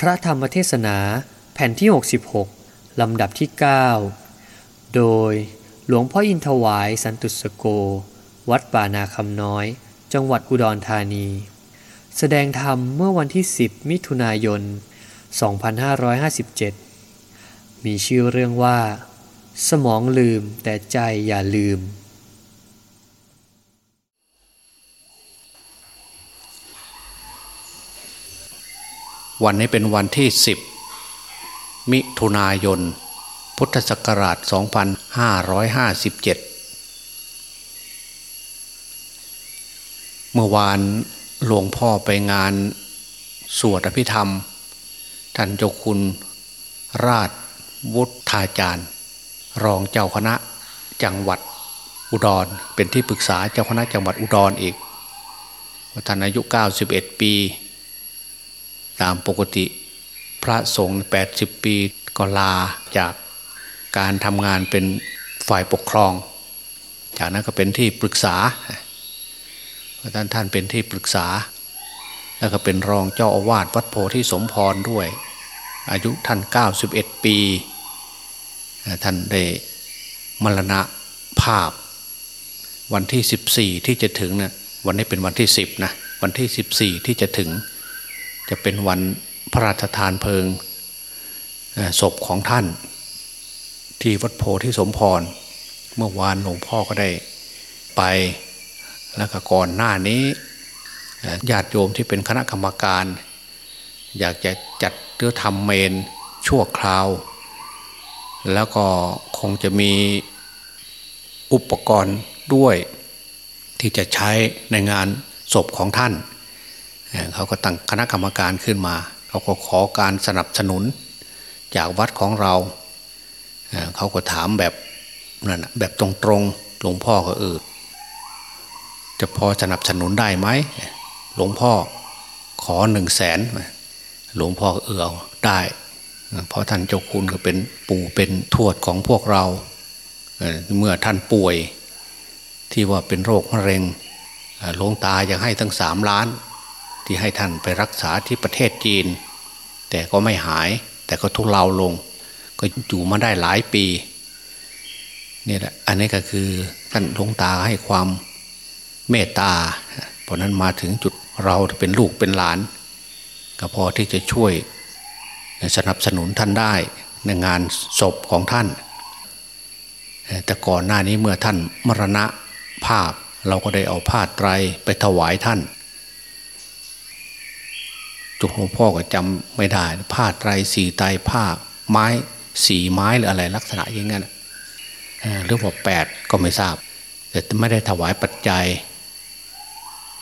พระธรรมเทศนาแผ่นที่ 66 ลำดับที่ 9 โดยหลวงพ่ออินทวายสันตุสโก วัดป่านาคำน้อย จังหวัดอุดรธานี แสดงธรรมเมื่อวันที่ 10 มิถุนายน 2557 มีชื่อเรื่องว่า สมองลืมแต่ใจอย่าลืม วันนี้เป็นวันที่ 10 มิถุนายน พุทธศักราช 2557 เมื่อวานหลวงพ่อไปงานสวดอภิธรรม ท่านเจ้าคุณราชวุฒาจารย์ รองเจ้าคณะจังหวัดอุดร เป็นที่ปรึกษาเจ้าคณะจังหวัดอุดรอีกท่านอายุ 91 ปี ตามปกติพระสงฆ์80 ปีก็ลาจากการทำงานเป็นฝ่ายปกครอง จากนั้นก็เป็นที่ปรึกษาท่านท่านเป็นที่ปรึกษา แล้วก็เป็นรองเจ้าอาวาสวัดโพธิสมพรด้วย อายุท่าน 91 ปี ท่านได้มรณะภาพ วันที่ 14 ที่จะถึงนะี่ยวันนี้เป็นวันที่ 10นะวันที่ 14 ที่จะถึง จะเป็นวันพระราชทานเพลิงศพของท่าน ที่วัดโพธิสมพร เมื่อวานหลวงพ่อก็ได้ไปแล้วก็ก่อนหน้านี้ญาติโยมที่เป็นคณะกรรมการ อยากจะจัดเรือทำเมนชั่วคราว แล้วก็คงจะมีอุปกรณ์ด้วยที่จะใช้ในงานศพของท่าน เขาก็ตั้งคณะกรรมการขึ้นมา เขาก็ขอการสนับสนุนจากวัดของเรา เขาก็ถามแบบนั่นแบบตรงๆ หลวงพ่อก็เออจะพอสนับสนุนได้ไหม หลวงพ่อขอหนึ่งแสนหลวงพ่อเออเอาได้ เพราะท่านเจ้าคุณก็เป็นปู่เป็นทวดของพวกเรา เมื่อท่านป่วยที่ว่าเป็นโรคมะเร็งหลวงตายังให้ตั้งสามล้าน ที่ให้ท่านไปรักษาที่ประเทศจีน แต่ก็ไม่หาย แต่ก็ทุเลาลง ก็อยู่มาได้หลายปีนี่แหละอันนี้ก็คือท่านหลวงตาให้ความเมตตาเพราะนั้นมาถึงจุดเราเป็นลูกเป็นหลาน ก็พอที่จะช่วยสนับสนุนท่านได้ในงานศพของท่าน แต่ก่อนหน้านี้เมื่อท่านมรณะภาพเราก็ได้เอาผ้าไตรไปถวายท่าน จุกหลวงพ่อก็จำไม่ได้ ผ้าไตรสีไตรผ้าไม้สีไม้หรืออะไรลักษณะอย่างนั้นหรือว่าแปดก็ไม่ทราบ แต่ไม่ได้ถวายปัจจัย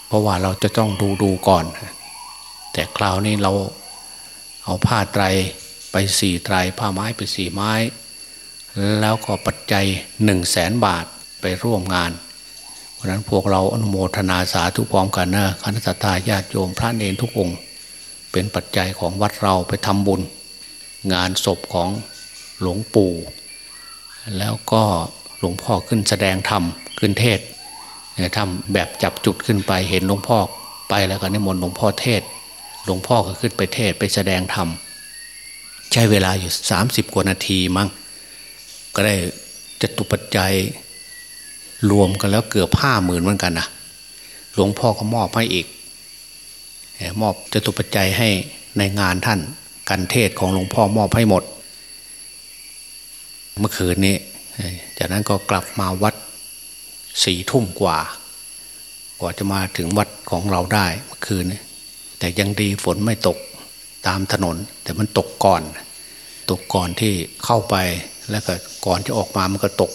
เพราะว่าเราจะต้องดูดูก่อน แต่คราวนี้เราเอาผ้าไตรไปสี่ไตรผ้าไม้ไปสี่ไม้ แล้วก็ปัจจัยหนึ่งแสนบาทไปร่วมงานเพราะนั้นพวกเราอนุโมทนาสาธุพร้อมกันนะคณะทาญาติโยมพระเนรทุกองค์ เป็นปัจจัยของวัดเราไปทำบุญ งานศพของหลวงปู่ แล้วก็หลวงพ่อขึ้นแสดงธรรมขึ้นเทศทำแบบจับจุดขึ้นไปเห็นหลวงพ่อไปแล้วก็นิมนต์หลวงพ่อเทศ หลวงพ่อก็ขึ้นไปเทศไปแสดงธรรมใช้เวลาอยู่สามสิบกว่านาทีมั้งก็ได้จตุปัจจัยรวมกันแล้วเกือบห้าหมื่นเหมือนกันนะหลวงพ่อก็มอบให้อีก มอบจตุปัจจัยให้ในงานท่านกันเทศของหลวงพ่อมอบให้หมด เมื่อคืนนี้ จากนั้นก็กลับมาวัดสี่ทุ่มกว่า กว่าจะมาถึงวัดของเราได้เมื่อคืนนี้แต่ยังดีฝนไม่ตกตามถนน แต่มันตกก่อน ตกก่อนที่เข้าไปแล้วก็ก่อนจะออกมามันก็ตก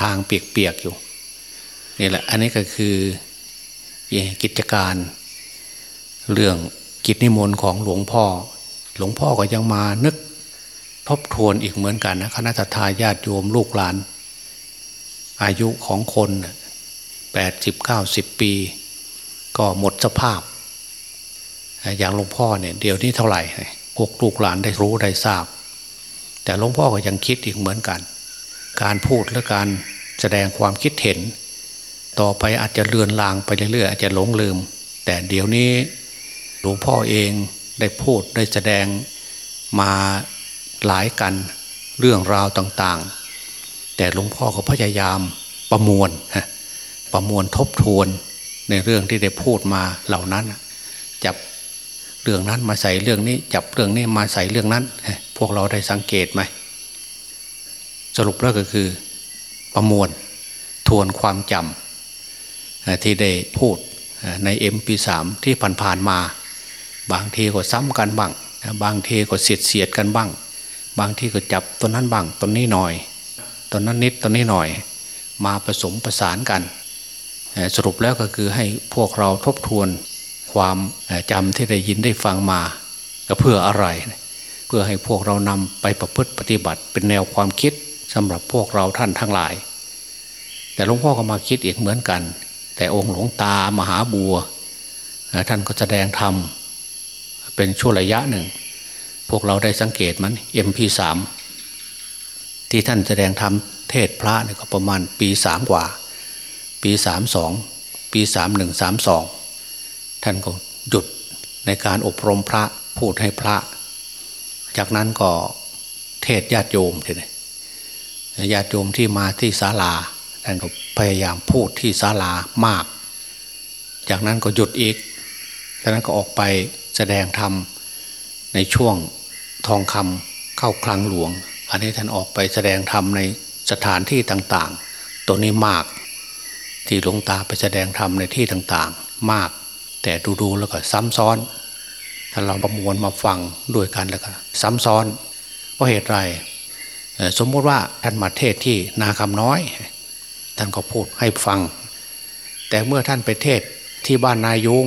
ทางเปียกๆอยู่นี่แหละ อันนี้ก็คือกิจการ เรื่องกิจนิมนต์ของหลวงพ่อ หลวงพ่อก็ยังมานึกทบทวนอีกเหมือนกันนะคณะทาญาติโยมลูกหลาน อายุของคนแปดสิบเก้าสิบปี ก็หมดสภาพ อย่างหลวงพ่อเนี่ยเดี๋ยวนี้เท่าไหร่พวกลูกหลานได้รู้ได้ทราบ แต่หลวงพ่อก็ยังคิดอีกเหมือนกัน การพูดและการแสดงความคิดเห็น ต่อไปอาจจะเลือนลางไปเรื่อยๆอาจจะหลงลืม แต่เดี๋ยวนี้ หลวงพ่อเองได้พูดได้แสดงมาหลายกันเรื่องราวต่างๆ แต่หลวงพ่อก็พยายามประมวลประมวลทบทวนในเรื่องที่ได้พูดมาเหล่านั้น จับเรื่องนั้นมาใส่เรื่องนี้ จับเรื่องนี้มาใส่เรื่องนั้น พวกเราได้สังเกตไหม สรุปแล้วก็คือประมวลทวนความจำที่ได้พูดใน MP3 ที่ผ่านๆมา บางทีก็ซ้ำกันบ้างบางทีก็เสียดเสียดกันบ้าง บางทีก็จับตัวนั้นบ้างตัวนี้หน่อยตัวนั้นนิดตัวนี้หน่อย มาผสมประสานกันสรุปแล้วก็คือให้พวกเราทบทวนความจำที่ได้ยินได้ฟังมาก็เพื่ออะไร เพื่อให้พวกเรานำไปประพฤติปฏิบัติเป็นแนวความคิดสำหรับพวกเราท่านทั้งหลาย แต่หลวงพ่อก็มาคิดอีกเหมือนกัน แต่องค์หลวงตามหาบัวท่านก็แสดงธรรม เป็นช่วงระยะหนึ่ง พวกเราได้สังเกตมัน MP3 ที่ท่านแสดงธรรมเทศพระเนี่ยก็ประมาณปีสามกว่า ปีสามสองปีสามหนึ่งสามสองท่านก็หยุดในการอบรมพระพูดให้พระ จากนั้นก็เทศญาติโยมทีนี้ญาติโยมที่มาที่ศาลาท่านก็พยายามพูดที่ศาลามาก จากนั้นก็หยุดอีก จากนั้นก็ออกไปแสดงธรรมในช่วงทองคำเข้าคลังหลวง อันนี้ท่านออกไปแสดงธรรมในสถานที่ต่างๆ ตัวนี้มาก ที่หลวงตาไปแสดงธรรมในที่ต่างๆ มาก แต่ดูๆแล้วก็ซ้ำซ้อน ถ้าเราประมวลมาฟังด้วยกันแล้วก็ซ้ำซ้อนเพราะเหตุไรสมมติว่าท่านมาเทศที่นาคำน้อย ท่านก็พูดให้ฟัง แต่เมื่อท่านไปเทศที่บ้านนายุง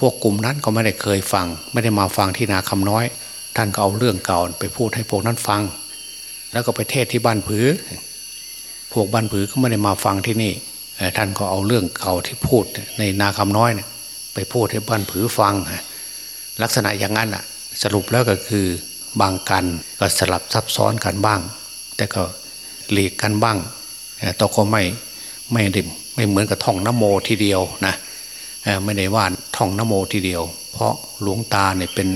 พวกกลุ่มนั้นก็ไม่ได้เคยฟัง ไม่ได้มาฟังที่นาคำน้อย ท่านก็เอาเรื่องเก่าไปพูดให้พวกนั้นฟัง แล้วก็ไปเทศที่บ้านผือ พวกบ้านผือก็ไม่ได้มาฟังที่นี่ท่านก็เอาเรื่องเก่าที่พูดในนาคำน้อยเนี่ยไปพูดให้บ้านผือฟังลักษณะอย่างนั้นอะ สรุปแล้วก็คือบางกันก็สลับซับซ้อนกันบ้าง แต่ก็หลีกกันบ้างแต่ก็ไม่ไม่ดิมไม่เหมือนกับท่องนโมทีเดียวนะ ไม่ได้ว่าท่องนโมทีเดียว เพราะหลวงตาเนี่ยเป็น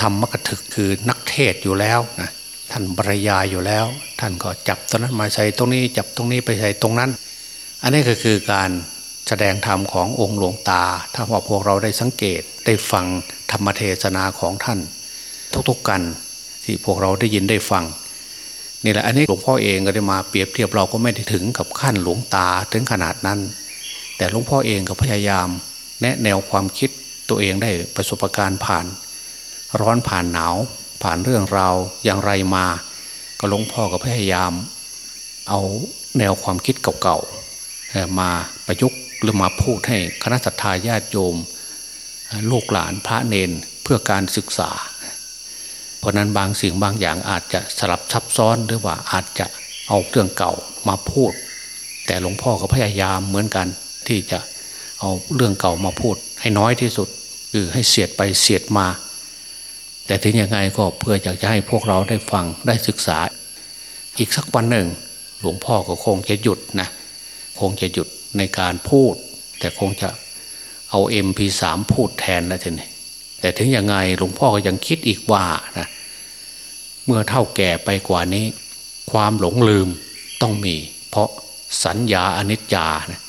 ธรรมกถึกคือนักเทศอยู่แล้วนะท่านบรรยายอยู่แล้ว ท่านก็จับตรงนั้นมาใส่ตรงนี้ จับตรงนี้ไปใส่ตรงนั้น อันนี้ก็คือการแสดงธรรมขององค์หลวงตา ถ้าว่าพวกเราได้สังเกตได้ฟังธรรมเทศนาของท่าน ทุกๆกันที่พวกเราได้ยินได้ฟังนี่แหละอันนี้หลวงพ่อเองก็ได้มาเปรียบเทียบเราก็ไม่ได้ถึงกับขั้นหลวงตาถึงขนาดนั้น แต่หลวงพ่อเองก็พยายาม แนะแนวความคิดตัวเองได้ประสบการณ์ผ่าน ร้อนผ่านหนาว ผ่านเรื่องราวอย่างไรมา ก็หลวงพ่อก็พยายาม เอาแนวความคิดเก่าๆมาประยุกต์หรือมาพูดให้คณะสัตยาญาติโยมลูกหลานพระเนนเพื่อการศึกษา เพราะนั้นบางสิ่งบางอย่างอาจจะสลับซับซ้อนหรือว่าอาจจะเอาเรื่องเก่ามาพูด แต่หลวงพ่อก็พยายามเหมือนกัน ที่จะเอาเรื่องเก่ามาพูด ให้น้อยที่สุด คือให้เสียดไปเสียดมา แต่ถึงยังไงก็เพื่ออยากจะให้พวกเราได้ฟังได้ศึกษา อีกสักวันหนึ่ง หลวงพ่อก็คงจะหยุดนะคงจะหยุดในการพูด แต่คงจะเอา MP3 พูดแทนนะทีนี้แต่ถึงยังไงหลวงพ่อก็ยังคิดอีกว่านะเมื่อเท่าแก่ไปกว่านี้ ความหลงลืมต้องมี เพราะสัญญาอนิจจานะ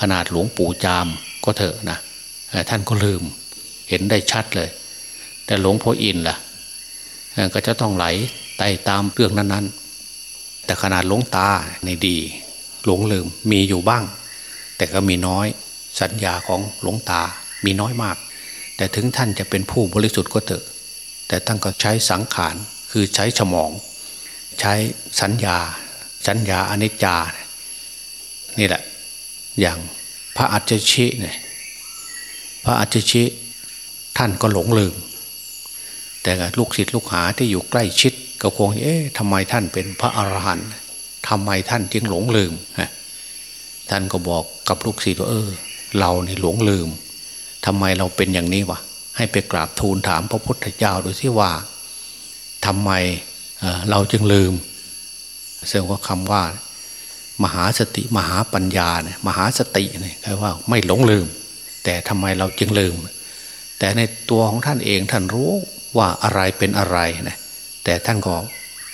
ขนาดหลวงปู่จามก็เถอะนะท่านก็ลืมเห็นได้ชัดเลย แต่หลวงพ่ออินล่ะก็จะต้องไหลไต่ตามเรื่องนั้นๆ แต่ขนาดหลวงตาในดี หลงลืมมีอยู่บ้าง แต่ก็มีน้อยสัญญาของหลวงตามีน้อยมาก แต่ถึงท่านจะเป็นผู้บริสุทธิ์ก็เถอะ แต่ท่านก็ใช้สังขารคือใช้สมอง ใช้สัญญา สัญญาอนิจจานี่แหละ อย่างพระอัจฉริเนี่ยพระอัจฉริท่านก็หลงลืม แต่ลูกศิษย์ลูกหาที่อยู่ใกล้ชิดก็คงเอ๊ะทำไมท่านเป็นพระอรหันต์ทำไมท่านจึงหลงลืมท่านก็บอกกับลูกศิษย์ว่าเออ เรานี่หลงลืมทำไมเราเป็นอย่างนี้วะให้ไปกราบทูลถามพระพุทธเจ้าดูสิว่าทำไมเราจึงลืมเสื่อว่าคำว่า มหาสติมหาปัญญาเนี่ยมหาสติเนี่ยคือว่าไม่หลงลืม แต่ทำไมเราจึงลืม แต่ในตัวของท่านเองท่านรู้ว่าอะไรเป็นอะไรนะแต่ท่านก็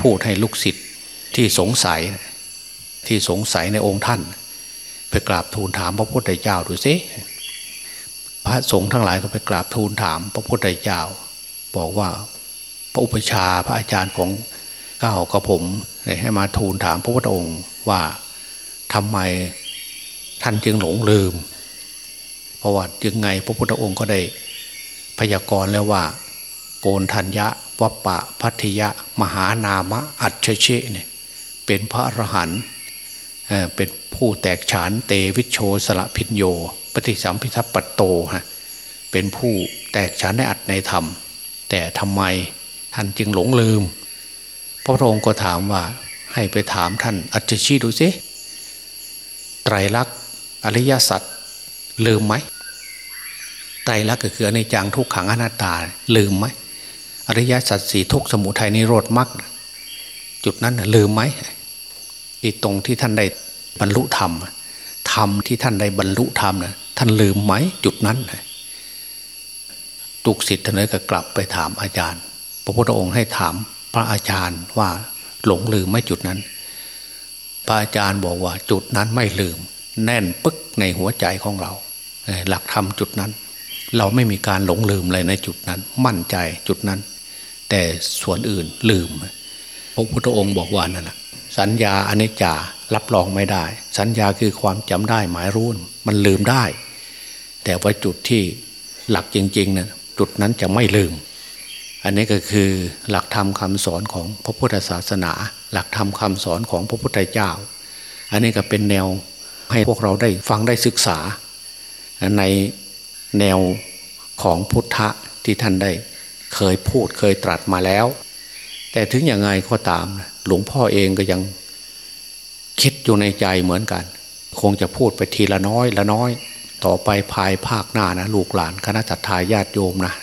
พูดให้ลูกศิษย์ที่สงสัยที่สงสัยในองค์ท่าน ไปกราบทูลถามพระพุทธเจ้าดูสิพระสงฆ์ทั้งหลายก็ไปกราบทูลถามพระพุทธเจ้า บอกว่าพระอุปชาพระอาจารย์ของก้าวกับผมให้มาทูลถามพระพุทธองค์ว่า ทำไมท่านจึงหลงลืม เพราะว่ายังไงพระพุทธองค์ก็ได้พยากรณ์แล้วว่า โกนทัญญะวัปปะพัทยะ มหานามะ อัจเชเนี่ยเป็นพระอรหันต์เป็นผู้แตกฉานเตวิชโชสละพิญโย ปฏิสัมพิทัปโตฮะเป็นผู้แตกฉานในอัตในธรรม แต่ทำไมท่านจึงหลงลืม พระองค์ก็ถามว่าให้ไปถามท่านอัจฉีดูสิ ไตรลักษณ์อริยสัจลืมไหมไตรลักษณ์ก็คือในจังทุกขังอนัตตาลืมไหมอริยสัจสี่ทุกสมุทัยนิโรธมรรคจุดนั้นลืมไหมอีตรงที่ท่านได้บรรลุธรรมธรรมที่ท่านได้บรรลุธรรมนะท่านลืมไหมจุดนั้นตุกศิท่านเลยก็กลับไปถามอาจารย์ พระพุทธองค์ให้ถามพระอาจารย์ว่าหลงลืมไหมจุดนั้น พระอาจารย์บอกว่าจุดนั้นไม่ลืม แน่นปึ๊กในหัวใจของเรา หลักธรรมจุดนั้น เราไม่มีการหลงลืมเลยในจุดนั้น มั่นใจจุดนั้น แต่ส่วนอื่นลืมพระพุทธองค์บอกว่านั่นแหละสัญญาอเนจารับรองไม่ได้ สัญญาคือความจำได้หมายรู้มันลืมได้ แต่ว่าจุดที่หลักจริงๆนะจุดนั้นจะไม่ลืม อันนี้ก็คือหลักธรรมคาสอนของพระพุทธศาสนา หลักธรรมคาสอนของพระพุทธเจ้า อันนี้ก็เป็นแนวให้พวกเราได้ฟังได้ศึกษา ในแนวของพุทธะที่ท่านได้เคยพูดเคยตรัสมาแล้ว แต่ถึงอย่างไงก็ตาม หลวงพ่อเองก็ยังคิดอยู่ในใจเหมือนกัน คงจะพูดไปทีละน้อยละน้อย ต่อไปภายภาคหน้านะลูกหลานคณะจัตตาญาติโยมนะ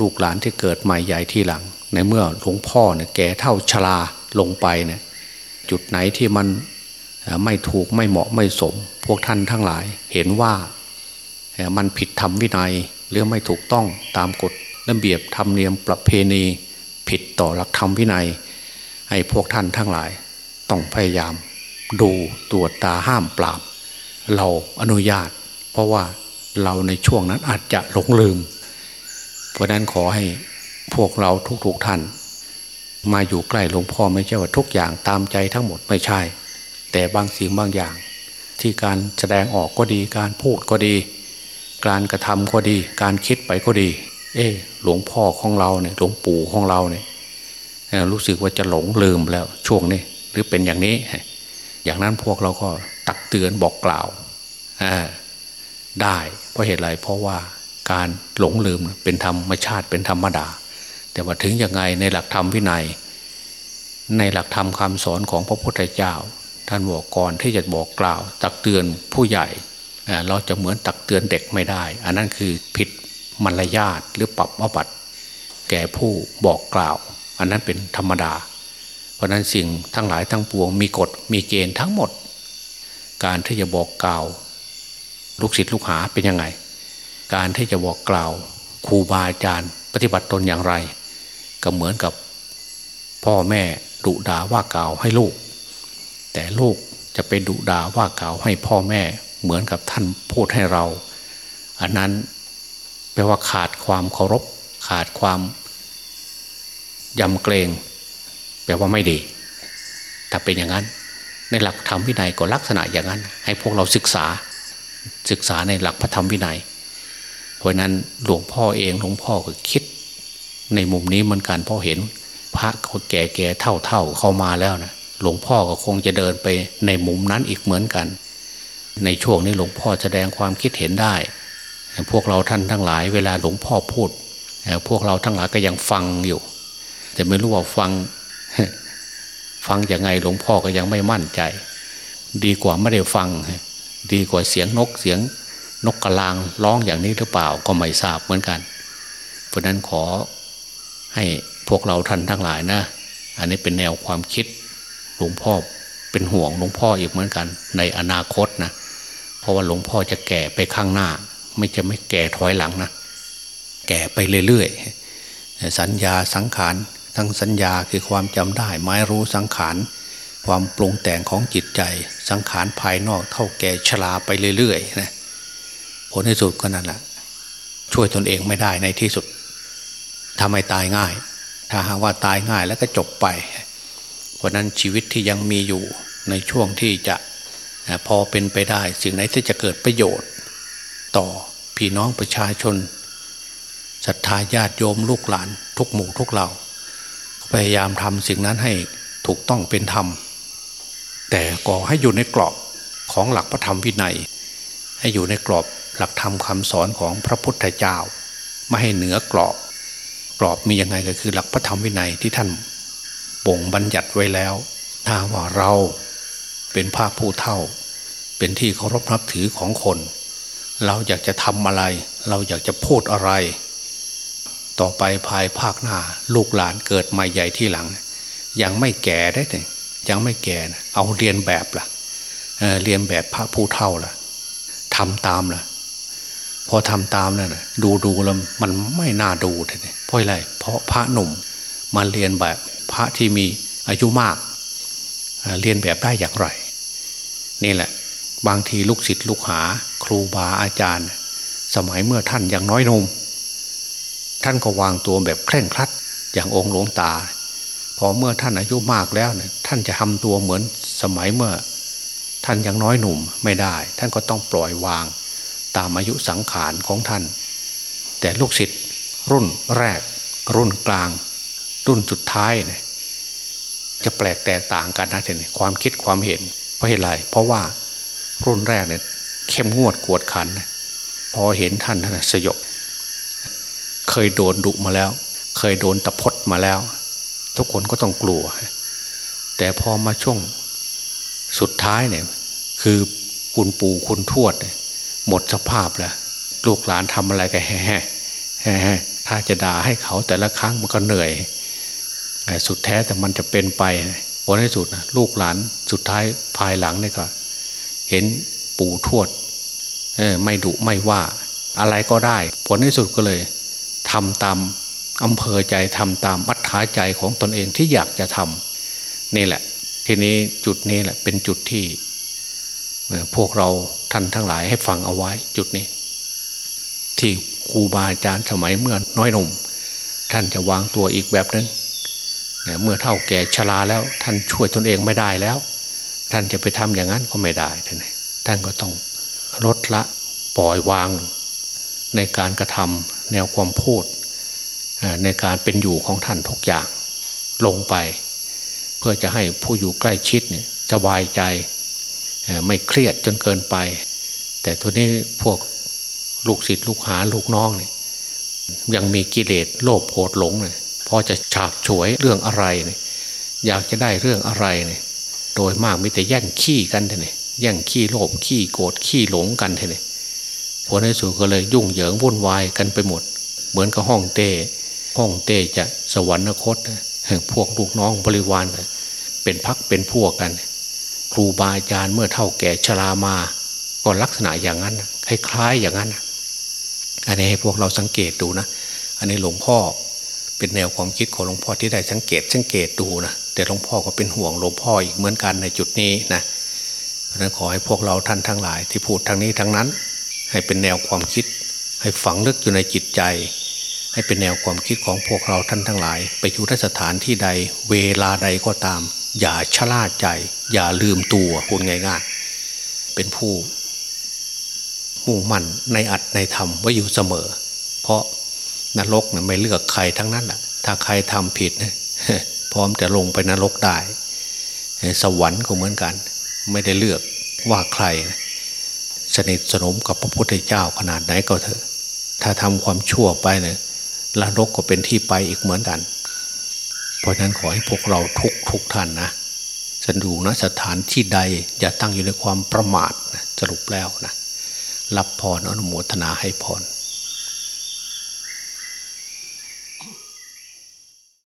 ลูกหลานที่เกิดใหม่ใหญ่ที่หลัง ในเมื่อหลวงพ่อเนี่ยแก่เท่าชรา ลงไปเนี่ยจุดไหนที่มันไม่ถูกไม่เหมาะไม่สม พวกท่านทั้งหลายเห็นว่ามันผิดธรรมวินัยหรือไม่ถูกต้องตามกฎระเบียบธรรมเนียมประเพณีผิดต่อหลักธรรมวินัย ให้พวกท่านทั้งหลายต้องพยายาม ดูตรวจตาห้ามปราบ เราอนุญาต เพราะว่าเราในช่วงนั้นอาจจะหลงลืม เพราะนั้นขอให้พวกเราทุกๆท่าน มาอยู่ใกล้หลวงพ่อไม่ใช่ว่าทุกอย่างตามใจทั้งหมดไม่ใช่ แต่บางสิ่งบางอย่าง ที่การแสดงออกก็ดี การพูดก็ดี การกระทำก็ดี การคิดไปก็ดี เออหลวงพ่อของเราเนี่ยหลวงปู่ของเราเนี่ยรู้สึกว่าจะหลงลืมแล้วช่วงนี้หรือเป็นอย่างนี้ อย่างนั้นพวกเราก็ตักเตือนบอกกล่าวได้เพราะเหตุไรเพราะว่าการหลงลืมเป็นธรรมชาติเป็นธรรมดา แต่ว่าถึงยังไงในหลักธรรมวินัย ในหลักธรรมคำสอนของพระพุทธเจ้า ท่านบอกก่อนที่จะบอกกล่าว ตักเตือนผู้ใหญ่ เราจะเหมือนตักเตือนเด็กไม่ได้ อันนั้นคือผิดมารยาทหรือปรับอบัตแก่ผู้บอกกล่าว อันนั้นเป็นธรรมดา เพราะนั้นสิ่งทั้งหลายทั้งปวงมีกฎมีเกณฑ์ทั้งหมด การที่จะบอกกล่าว ลูกศิษย์ลูกหาเป็นยังไง การที่จะบอกกล่าวครูบาอาจารย์ ปฏิบัติตนอย่างไร ก็เหมือนกับพ่อแม่ดุด่าว่ากล่าวให้ลูก แต่ลูกจะไปดุด่าว่ากล่าวให้พ่อแม่เหมือนกับท่านพูดให้เรา อันนั้นแปลว่าขาดความเคารพ ขาดความยำเกรง แปลว่าไม่ดี ถ้าเป็นอย่างนั้น ในหลักธรรมวินัยก็ลักษณะอย่างนั้น ให้พวกเราศึกษาศึกษาในหลักพระธรรมวินัย เพราะนั้นหลวงพ่อเองหลวงพ่อก็คิด ในมุมนี้เหมือนกันพอเห็น พระเขาแก่แก่เท่าเท่าเข้ามาแล้วนะหลวงพ่อก็คงจะเดินไปในมุมนั้นอีกเหมือนกัน ในช่วงนี้หลวงพ่อแสดงความคิดเห็นได้ พวกเราท่านทั้งหลายเวลาหลวงพ่อพูด พวกเราทั้งหลายก็ยังฟังอยู่ แต่ไม่รู้ว่าฟัง ฟังยังไงหลวงพ่อก็ยังไม่มั่นใจ ดีกว่าไม่ได้ฟัง ดีกว่าเสียงนกเสียงนกกระลางร้องอย่างนี้หรือเปล่าก็ไม่ทราบเหมือนกัน เพราะนั้นขอ ให้พวกเราท่านทั้งหลายนะ อันนี้เป็นแนวความคิดหลวงพ่อเป็นห่วงหลวงพ่ออีกเหมือนกัน ในอนาคตนะเพราะว่าหลวงพ่อจะแก่ไปข้างหน้า ไม่จะไม่แก่ถอยหลังนะแก่ไปเรื่อยๆสัญญาสังขารทั้งสัญญาคือความจำได้ไม้รู้สังขารความปรุงแต่งของจิตใจ สังขารภายนอกเท่าแก่ชราไปเรื่อยๆนะผลที่สุดก็นั่นแหละช่วยตนเองไม่ได้ในที่สุด ทำไมตายง่าย ถ้าหากว่าตายง่ายแล้วก็จบไป เพราะนั้นชีวิตที่ยังมีอยู่ในช่วงที่จะพอเป็นไปได้ สิ่งไหนที่จะเกิดประโยชน์ ต่อพี่น้องประชาชนศรัทธาญาติโยมลูกหลาน ทุกหมู่ทุกเหล่าพยายามทำสิ่งนั้นให้ถูกต้องเป็นธรรม แต่ก็ให้อยู่ในกรอบของหลักพระธรรมวินัย ให้อยู่ในกรอบหลักธรรมคำสอนของพระพุทธเจ้า ไม่ให้เหนือกรอบ รอบมียังไงก็คือ หลักพระธรรมวินัยที่ท่านบ่งบัญญัติไว้แล้ว ถ้าว่าเราเป็นภาคผู้เท่า เป็นที่เคารพนับถือของคน เราอยากจะทำอะไร เราอยากจะพูดอะไร ต่อไปภายภาคหน้า ลูกหลานเกิดมาใหญ่ที่หลัง ยังไม่แก่ได้เลยยังไม่แก่นะเอาเรียนแบบละ่ะเเรียนแบบพระผู้เท่าละ่ะทำตามละ่ะ พอทำตามแล้วนะดูดูแล้วมันไม่น่าดูเลยเพราะอะไรเพราะพระหนุ่มมาเรียนแบบพระที่มีอายุมาก เรียนแบบได้อย่างไร นี่แหละ บางทีลูกศิษย์ลูกหา ครูบาอาจารย์ สมัยเมื่อท่านยังน้อยนม ท่านก็วางตัวแบบเคร่งครัดอย่างองค์หลวงตา พอเมื่อท่านอายุมากแล้วเนี่ยท่านจะทำตัวเหมือนสมัยเมื่อ ท่านยังน้อยหนุ่มไม่ได้ ท่านก็ต้องปล่อยวาง ตามอายุสังขารของท่าน แต่ลูกศิษย์รุ่นแรก รุ่นกลาง รุ่นสุดท้ายเนี่ยจะแปลกแตกต่างกันนะทีนี้ความคิดความเห็นเพราะเหตุไรเพราะว่ารุ่นแรกเนี่ยเข้มงวดกวดขัน พอเห็นท่านท่านสยบ เคยโดนดุมาแล้ว เคยโดนตะพดมาแล้ว ทุกคนก็ต้องกลัว แต่พอมาช่วงสุดท้ายเนี่ยคือคุณปู่คุณทวด หมดสภาพแล้วลูกหลานทำอะไรกันแฮ่แฮ่ถ้าจะด่าให้เขาแต่ละครั้งมันก็เหนื่อย สุดแท้แต่มันจะเป็นไปผลที่สุดนะลูกหลานสุดท้ายภายหลังนี่ก็ เห็นปู่ทวดไม่ดุไม่ว่า อะไรก็ได้ ผลที่สุดก็เลยทำตามอำเภอใจทำตามมัธยาใจของตนเองที่อยากจะทำนี่แหละ ทีนี้จุดนี้แหละเป็นจุดที่พวกเรา ท่านทั้งหลายให้ฟังเอาไว้จุดนี้ ที่ครูบาอาจารย์สมัยเมื่อน้อยหนุ่ม ท่านจะวางตัวอีกแบบนึงเมื่อเท่าแก่ชราแล้ว ท่านช่วยตนเองไม่ได้แล้ว ท่านจะไปทำอย่างนั้นก็ไม่ได้ท่านท่านก็ต้องลดละปล่อยวาง ในการกระทำแนวความพูดในการเป็นอยู่ของท่านทุกอย่างลงไป เพื่อจะให้ผู้อยู่ใกล้ชิดเนี่ยสบายใจ ไม่เครียดจนเกินไป แต่ตัวนี้พวกลูกศิษย์ลูกหาลูกน้องเนี่ยยังมีกิเลสโลภโกรธหลงเนี่ยพอจะฉาบฉวยเรื่องอะไรเนี่ยอยากจะได้เรื่องอะไรเนี่ยโดยมากมีแต่แย่งขี้กันเท่นี่แย่งขี้โลภขี้โกรธขี้หลงกันเท่นี่ผลในสุดก็เลยยุ่งเหยิงวุ่นวายกันไปหมด เหมือนกับห้องเต้ห้องเต้จะสวรรคตพวกลูกน้องบริวารเป็นพักเป็นพวกกัน ครูบาอาจารย์เมื่อเท่าแก่ชรามา ก็ลักษณะอย่างนั้น คล้ายๆอย่างนั้น อันนี้ให้พวกเราสังเกตดูนะ อันนี้หลวงพ่อเป็นแนวความคิดของหลวงพ่อที่ได้สังเกตสังเกตดูนะแต่หลวงพ่อก็เป็นห่วงหลวงพ่ออีกเหมือนกันในจุดนี้นะเพราะนั้นขอให้พวกเราท่านทั้งหลาย ที่พูดทางนี้ทั้งนั้น ให้เป็นแนวความคิด ให้ฝังลึกอยู่ในจิตใจ ให้เป็นแนวความคิดของพวกเราท่านทั้งหลาย ไปอยู่ที่สถานที่ใดเวลาใดก็ตาม อย่าชะล่าใจ อย่าลืมตัวพูดง่ายๆ เป็นผู้ มุ่งมั่นในอัดในธรรมไว้อยู่เสมอ เพราะนรกนี่ไม่เลือกใครทั้งนั้นแหละถ้าใครทำผิดพร้อมจะลงไปนรกได้ สวรรค์ก็เหมือนกัน ไม่ได้เลือกว่าใครสนิทสนมกับพระพุทธเจ้าขนาดไหนก็เถอะ ถ้าทำความชั่วไปเนี่ยนรกก็เป็นที่ไปอีกเหมือนกัน เพราะนั้นขอให้พวกเราทุกทุกท่านนะสันดูนะสถานที่ใด อย่าตั้งอยู่ในความประมาทนะสรุปแล้วนะรับพรอนุโมทนาให้พร